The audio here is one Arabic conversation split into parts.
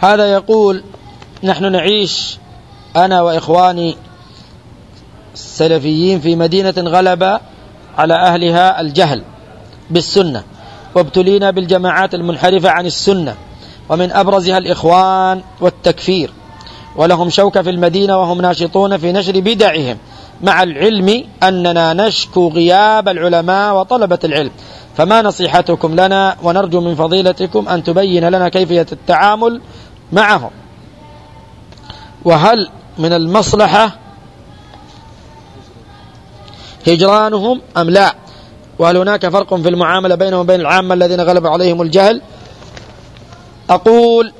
هذا يقول نحن نعيش أنا وإخواني السلفيين في مدينة غلب على أهلها الجهل بالسنة وابتلينا بالجماعات المنحرفة عن السنة ومن أبرزها الإخوان والتكفير ولهم شوكة في المدينة وهم ناشطون في نشر بدعهم مع العلم أننا نشكو غياب العلماء وطلبة العلم. فما نصيحتكم لنا ونرجو من فضيلتكم أن تبين لنا كيفية التعامل معهم. وهل من المصلحة هجرانهم أم لا؟ وهل هناك فرق في المعاملة بينهم وبين العامة الذين غلب عليهم الجهل؟ أقول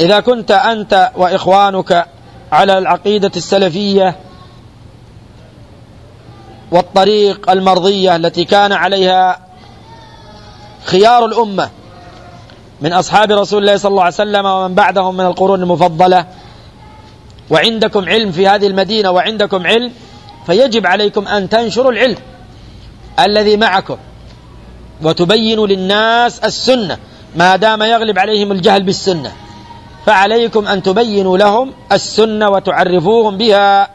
إذا كنت أنت وإخوانك على العقيدة السلفية والطريق المرضية التي كان عليها خيار الأمة من أصحاب رسول الله صلى الله عليه وسلم ومن بعدهم من القرون المفضلة. وعندكم علم في هذه المدينة وعندكم علم فيجب عليكم أن تنشروا العلم الذي معكم. وتبينوا للناس السنة ما دام يغلب عليهم الجهل بالسنة. فعليكم أن تبينوا لهم السنة وتعرفوهم بها.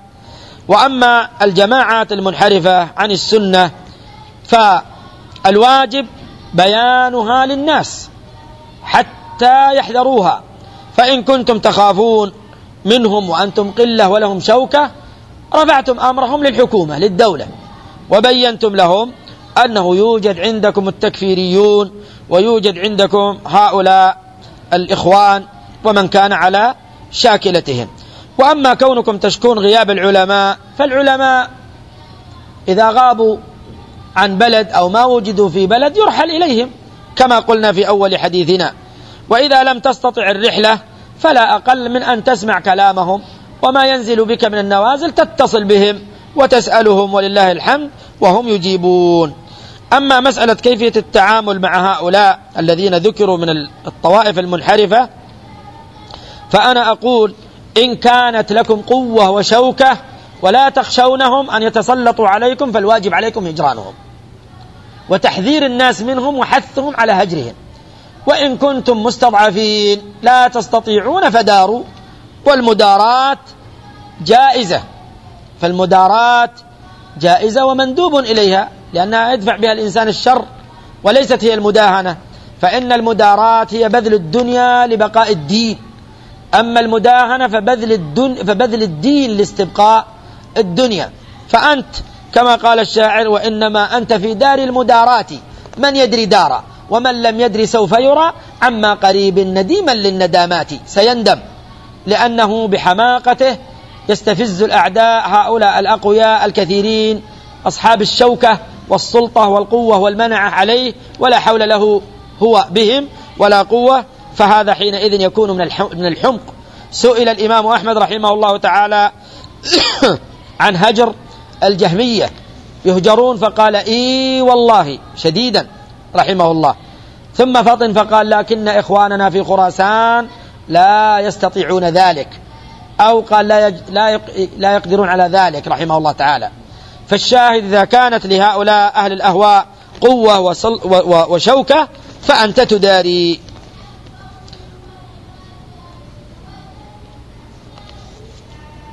وأما الجماعات المنحرفة عن السنة فالواجب بيانها للناس. حتى يحذروها. فإن كنتم تخافون منهم وأنتم قلة ولهم شوكة رفعتم أمرهم للحكومة للدولة. وبينتم لهم أنه يوجد عندكم التكفيريون ويوجد عندكم هؤلاء الإخوان ومن كان على شاكلتهم. وأما كونكم تشكون غياب العلماء فالعلماء إذا غابوا عن بلد أو ما وجدوا في بلد يرحل إليهم كما قلنا في أول حديثنا. وإذا لم تستطع الرحلة فلا أقل من أن تسمع كلامهم وما ينزل بك من النوازل تتصل بهم وتسألهم ولله الحمد وهم يجيبون. أما مسألة كيفية التعامل مع هؤلاء الذين ذكروا من الطوائف المنحرفة فأنا أقول إن كانت لكم قوة وشوكة ولا تخشونهم أن يتسلطوا عليكم فالواجب عليكم هجرانهم وتحذير الناس منهم وحثهم على هجرهم. وإن كنتم مستضعفين لا تستطيعون فداروا والمدارات جائزة. فالمدارات جائزة ومندوب إليها لأنها يدفع بها الإنسان الشر وليست هي المداهنة. فإن المدارات هي بذل الدنيا لبقاء الدين. أما المداهنة فبذل, الدن فبذل الدين لاستبقاء الدنيا. فأنت كما قال الشاعر وإنما أنت في دار المدارات من يدري دارا؟ ومن لم يدري سوف يرى عما قريب نديما للندامات سيندم. لأنه بحماقته يستفز الأعداء هؤلاء الأقوياء الكثيرين أصحاب الشوكة والسلطة والقوة والمنعة عليه ولا حول له هو بهم ولا قوة. فهذا حينئذ يكون من الحمق. سئل الإمام أحمد رحمه الله تعالى عن هجر الجهمية. يهجرون فقال إي والله شديدا. رحمه الله ثم فطن فقال لكن إخواننا في خراسان لا يستطيعون ذلك. أو قال لا, يج... لا, يق... لا يقدرون على ذلك رحمه الله تعالى. فالشاهد إذا كانت لهؤلاء أهل الأهواء قوة وصل... و... و... وشوكة فأنت تداري.